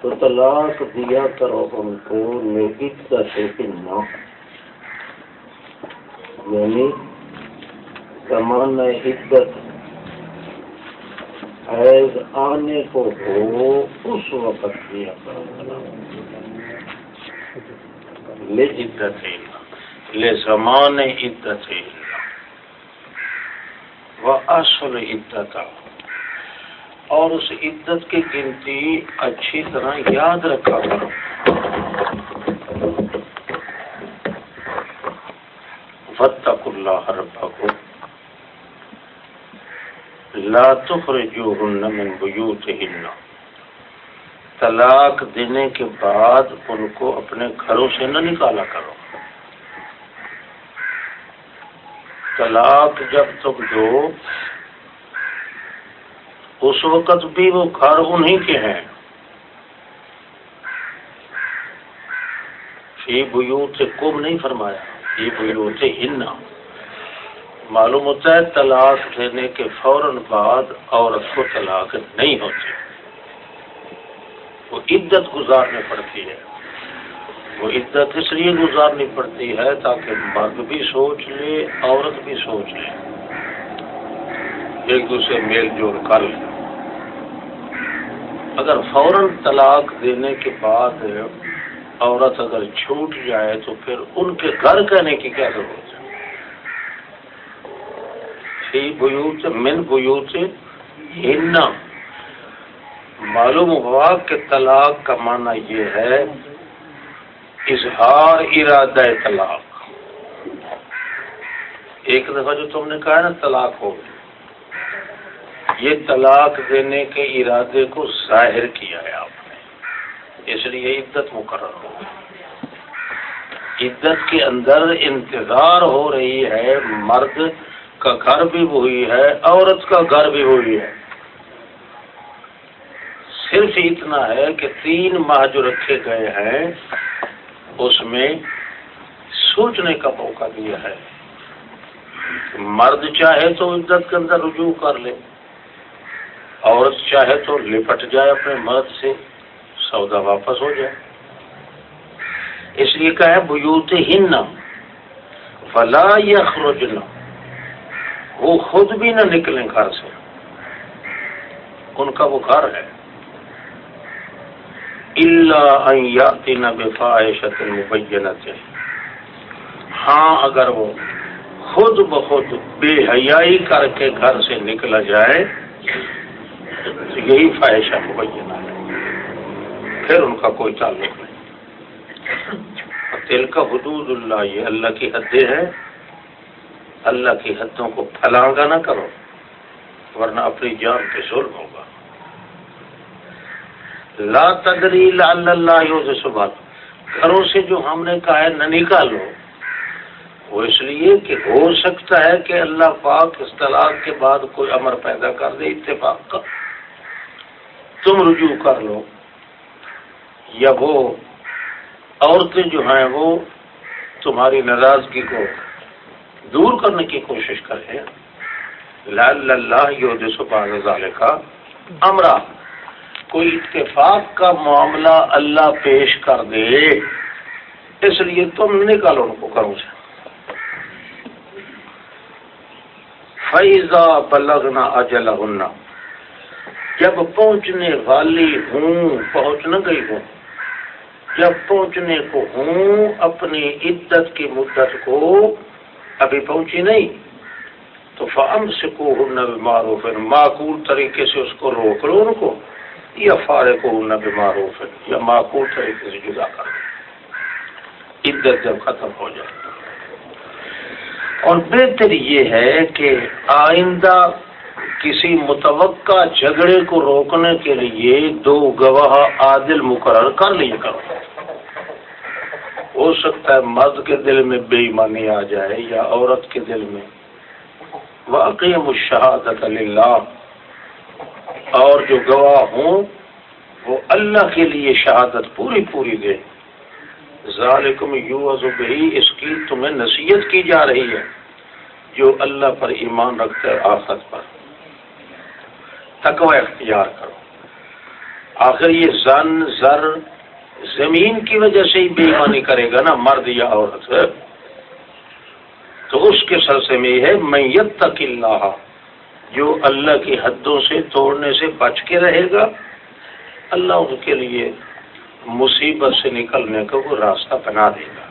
تو طلاق دیا کرو ہم کو عدت نہ یعنی زمانہ عدت حیض آنے کو ہو، اس وقت دیا کرو۔ لے عدت لے زمان عدت وہ اصل عدت اور اس عدت کی گنتی اچھی طرح یاد رکھا کرو۔ فتق اللہ ربکو لا تخرجوهن من بیوتهن طلاق دینے کے بعد ان کو اپنے گھروں سے نہ نکالا کرو۔ طلاق جب تک دو اس وقت بھی وہ گھر انہیں کے ہیں۔ فی بیوت کم نہیں فرمایا۔ فی بیوت ہننا معلوم ہوتا ہے طلاق دینے کے فوراً بعد عورت کو طلاق نہیں ہوتی۔ وہ عدت گزارنی پڑتی ہے۔ وہ عدت اس لیے گزارنی پڑتی ہے تاکہ مرد بھی سوچ لے، عورت بھی سوچ لے۔ ایک دوسرے میل جول کر لے۔ اگر فوراً طلاق دینے کے بعد عورت اگر چھوٹ جائے تو پھر ان کے گھر کہنے کی کیا ضرورت ہے؟ فی بیوت من بیوت ہننا معلوم ہوا کہ طلاق کا معنی یہ ہے اظہار ارادہ طلاق۔ ایک دفعہ جو تم نے کہا نا، طلاق ہو گئی۔ یہ طلاق دینے کے ارادے کو ظاہر کیا ہے آپ نے۔ اس لیے عدت مقرر ہو گئی۔ عدت کے اندر انتظار ہو رہی ہے، مرد کا گھر بھی وہی ہے، عورت کا گھر بھی وہی ہے۔ صرف اتنا ہے کہ تین ماہ جو رکھے گئے ہیں، اس میں سوچنے کا موقع دیا ہے۔ مرد چاہے تو عدت کے اندر رجوع کر لے۔ عورت چاہے تو لپٹ جائے اپنے مرد سے، سودا واپس ہو جائے۔ اس لیے کہ بیوت ہن فلا یخرجن۔ وہ خود بھی نہ نکلیں گھر سے۔ ان کا وہ گھر ہے۔ اللہ یاتی نہ مبینت ہاں اگر وہ خود بخود بے حیائی کر کے گھر سے نکلا جائے یہی خواہشہ مبینہ۔ ہے پھر ان کا کوئی تعلق نہیں۔ دل کا حدود اللہ، یہ اللہ کی حدیں ہیں۔ اللہ کی حدوں کو پھلانگا نہ کرو، ورنہ اپنی جان پہ ظلم ہوگا۔ لا تدری لا اللہ صبح گھروں سے جو ہم نے کہا ہے نہ نکالو۔ وہ اس لیے کہ ہو سکتا ہے کہ اللہ پاک اس طلاق کے بعد کوئی امر پیدا کر دے، اتفاق کا تم رجوع کر لو۔ یا وہ عورتیں جو ہیں وہ تمہاری ناراضگی کو دور کرنے کی کوشش کریں۔ لال اللہ یو کا امرا، کوئی اتفاق کا معاملہ اللہ پیش کر دے۔ اس لیے تم نکالو ان کو کروں سے۔ فیضا بلغنا اجل جب پہنچنے والی ہوں، پہنچ نہ گئی ہوں، جب پہنچنے کو ہوں، اپنی عدت کی مدت کو ابھی پہنچی نہیں، تو فام سے کو نہ بیمار ہو پھر معقول طریقے سے اس کو روک لو ان کو، یا فارے کو نہ بیمار ہو پھر یا معقول طریقے سے جدا کر عدت جب ختم ہو جائے۔ اور بہتر یہ ہے کہ آئندہ کسی متوقع جھگڑے کو روکنے کے لیے دو گواہ عادل مقرر کر لیے کرو۔ ہو سکتا ہے مرد کے دل میں بے ایمانی آ جائے یا عورت کے دل میں۔ واقعی مشہادت اللہ اور جو گواہ ہوں، وہ اللہ کے لیے شہادت پوری پوری دے۔ ظالم یو ازبی اس کی تمہیں نصیحت کی جا رہی ہے۔ جو اللہ پر ایمان رکھتے آفت پر۔ تقوی اختیار کرو۔ آخر یہ زن، زر زمین کی وجہ سے ہی بےمانی کرے گا نا، مرد یا عورت۔ تو اس کے سلسلے میں یہ ہے میت تک اللہ جو اللہ کی حدوں سے توڑنے سے بچ کے رہے گا، اللہ ان کے لیے مصیبت سے نکلنے کا وہ راستہ بنا دے گا۔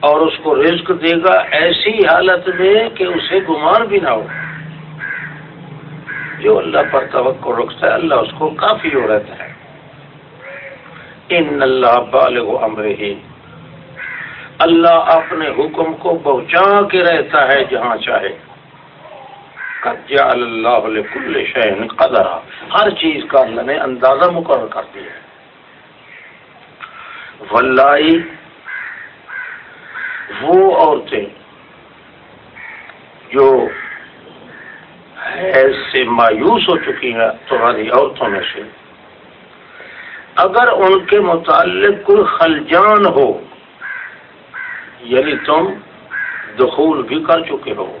اور اس کو رزق دے گا ایسی حالت میں کہ اسے گمان بھی نہ ہو۔ جو اللہ پر توقع رکھتا ہے، اللہ اس کو کافی ہو رہتا ہے۔ ان اللہ بالغ امر ہی اللہ اپنے حکم کو پہنچا کے رہتا ہے جہاں چاہے۔ قجا اللہ کل شہن قدر ہر چیز کا اللہ نے اندازہ مقرر کر دیا ہے۔ ولائی وہ عورتیں جو حیض سے مایوس ہو چکی ہیں تمہاری عورتوں میں سے۔ اگر ان کے متعلق کوئی خلجان ہو یعنی تم دخول بھی کر چکے ہو،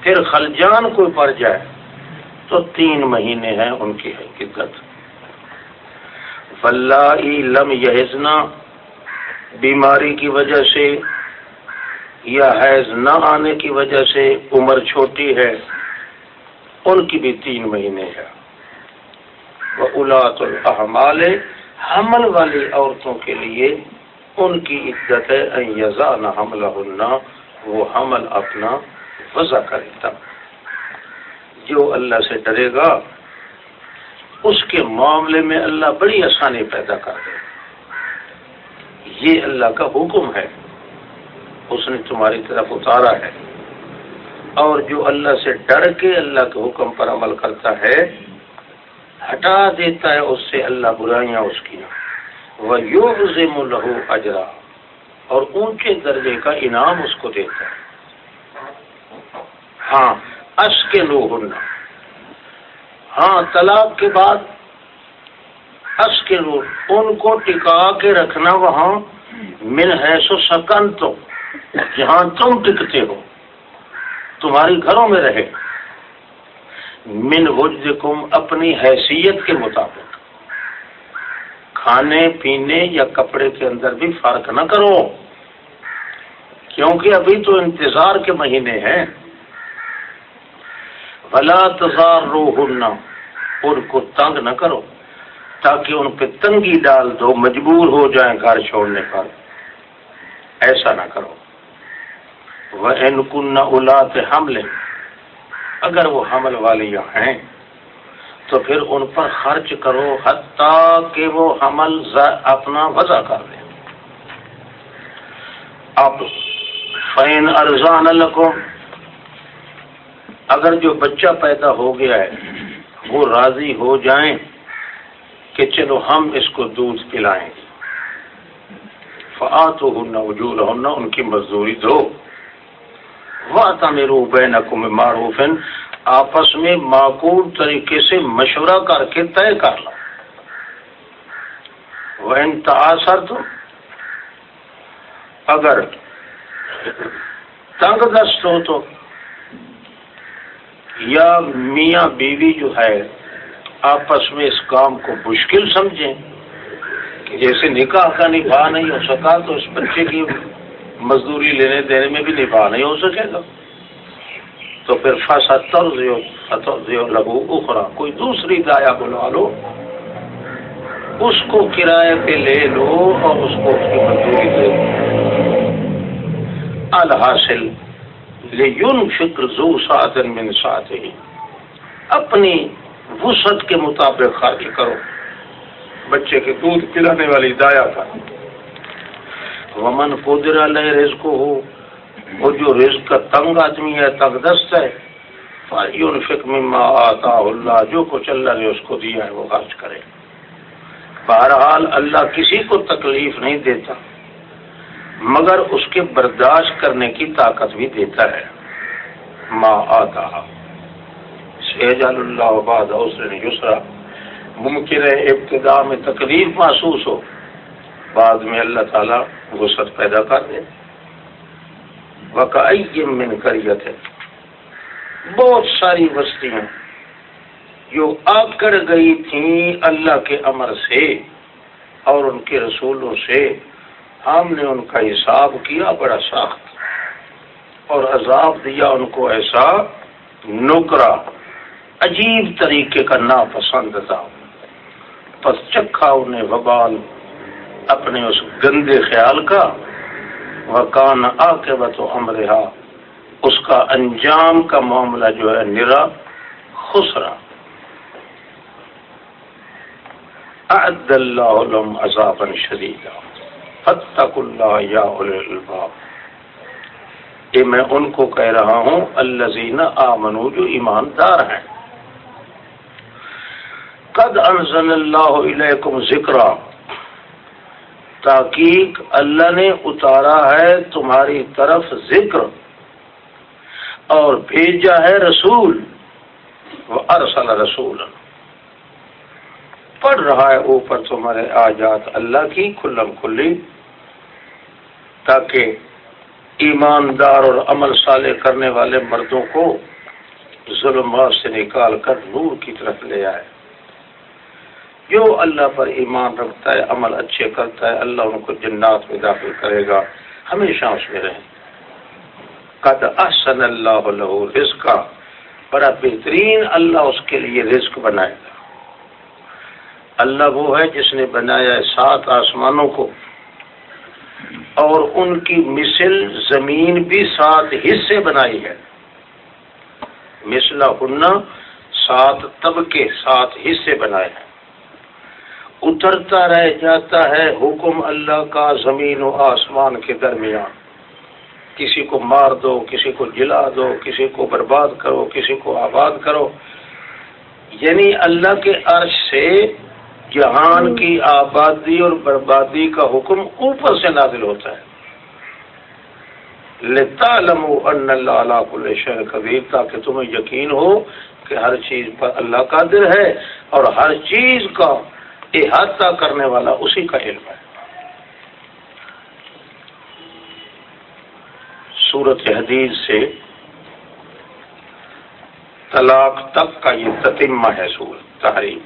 پھر خلجان کوئی پڑ جائے تو تین مہینے ہیں ان کی حقیقت۔ فلاح لم یزنا بیماری کی وجہ سے یا حیض نہ آنے کی وجہ سے، عمر چھوٹی ہے۔ ان کی بھی تین مہینے ہے وہ الاط الحمال حمل والی عورتوں کے لیے ان کی عزت ہے یزا نہ حملہ وہ حمل اپنا وضع کرے تب۔ جو اللہ سے ڈرے گا، اس کے معاملے میں اللہ بڑی آسانی پیدا کر دے۔ یہ اللہ کا حکم ہے۔ اس نے تمہاری طرف اتارا ہے۔ اور جو اللہ سے ڈر کے اللہ کے حکم پر عمل کرتا ہے، ہٹا دیتا ہے اس سے اللہ برائیاں اس کی۔ وہ یوگ لہو اجرا اور اونچے درجے کا انعام اس کو دیتا ہے۔ ہاں اش کے لو ہاں طلاق کے بعد اش کے لو ان کو ٹکا کے رکھنا وہاں۔ من ہے سو سکن تو جہاں تم ٹکتے ہو۔ تمہاری گھروں میں رہے۔ من وجدکم، اپنی حیثیت کے مطابق۔ کھانے، پینے یا کپڑے کے اندر بھی فرق نہ کرو۔ کیونکہ ابھی تو انتظار کے مہینے ہیں۔ بلا تزار رو ان کو تنگ نہ کرو، تاکہ ان پہ تنگی ڈال دو، مجبور ہو جائیں گھر چھوڑنے پر۔ ایسا نہ کرو۔ وہ انکن اولاد حملے اگر وہ حمل والیاں ہیں، تو پھر ان پر خرچ کرو حتیٰ کہ وہ حمل اپنا وضع کر دیں۔ اب فین ارزان الکم اگر جو بچہ پیدا ہو گیا ہے، وہ راضی ہو جائیں کہ چلو ہم اس کو دودھ پلائیں۔ فعت ہن وجول ہن ان کی مزدوری دو۔ میرو بین معروف آپس میں معقول طریقے سے مشورہ کر کے طے کر لو۔ وہ تاثر تو اگر تنگ دست ہو تو، یا میاں بیوی جو ہے، آپس میں اس کام کو مشکل سمجھیں۔ جیسے نکاح کا نبھا نہیں ہو سکا تو اس بچے کی مزدوری لینے دینے میں بھی نبھا نہیں ہو سکے گا۔ تو پھر لگو اخرا کوئی دوسری دایا بلوا لو۔ اس کو کرایہ پہ لے لو اور اس کو اس کی مزدوری دے دو۔ الحاصل لیون فکر زو ساتن من ساتھ ہی اپنی وسعت کے مطابق خرچ کرو۔ بچے کے دودھ پلانے والی دایا کا ومن قدر علیہ رزق ہو وہ جو رزق کا تنگ آدمی ہے، تنگ دست ہے فک مما آتا اللہ، جو کچھ اللہ نے اس کو دیا ہے، وہ خرچ کرے۔ بہرحال اللہ کسی کو تکلیف نہیں دیتا، مگر اس کے برداشت کرنے کی طاقت بھی دیتا ہے۔ ما آتا شہجال اللہ بعد حسن یسرا، ممکن ہے ابتدا میں تکلیف محسوس ہو۔ بعد میں اللہ تعالیٰ وسعت پیدا کر دے۔ وقائی من کریت ہے بہت ساری بستیاں جو آ کر گئی تھیں اللہ کے امر سے اور ان کے رسولوں سے، ہم نے ان کا حساب کیا بڑا سخت اور عذاب دیا ان کو ایسا نوکرا عجیب طریقے کا ناپسند تھا۔ پس چکھا انہیں وبال۔ اپنے اس گندے خیال کا وکان آ کے بت امرا اس کا انجام کا معاملہ جو ہے نرا، خسرا۔ اعد اللہ علم عذابا شدیدا۔ فتق اللہ یا الباب یہ میں ان کو کہہ رہا ہوں الزین آمنو جو ایماندار ہیں۔ قد انزل اللہ علیکم ذکر تاکیق اللہ نے اتارا ہے، تمہاری طرف ذکر۔ اور بھیجا ہے رسول۔ ارسل رسول پڑھ رہا ہے اوپر تمہارے آجات اللہ کی کھلم کھلی تاکہ ایماندار اور عمل صالح کرنے والے مردوں کو ظلمات سے نکال کر نور کی طرف لے آئے۔ جو اللہ پر ایمان رکھتا ہے، عمل اچھے کرتا ہے، اللہ ان کو جنات میں داخل کرے گا۔ ہمیشہ اس میں رہیں قد احسن اللہ له رزقا بڑا بہترین اللہ اس کے لیے رزق بنائے گا۔ اللہ وہ ہے جس نے بنایا ہے سات آسمانوں کو۔ اور ان کی مثل زمین بھی سات حصے بنائی ہے۔ مثلا ہننا سات طبقے سات حصے بنائے ہیں۔ اترتا رہ جاتا ہے حکم اللہ کا زمین و آسمان کے درمیان۔ کسی کو مار دو کسی کو جلا دو کسی کو برباد کرو کسی کو آباد کرو۔ یعنی اللہ کے عرش سے جہان کی آبادی اور بربادی کا حکم اوپر سے نازل ہوتا ہے۔ لتا ان اللہ کل شہر کبیر تاکہ تمہیں یقین ہو کہ ہر چیز پر اللہ قادر ہے اور ہر چیز کا احاطہ کرنے والا اسی کا علم ہے۔ صورت حدیث سے طلاق تک کا یہ تتمہ ہے سورت تحریم۔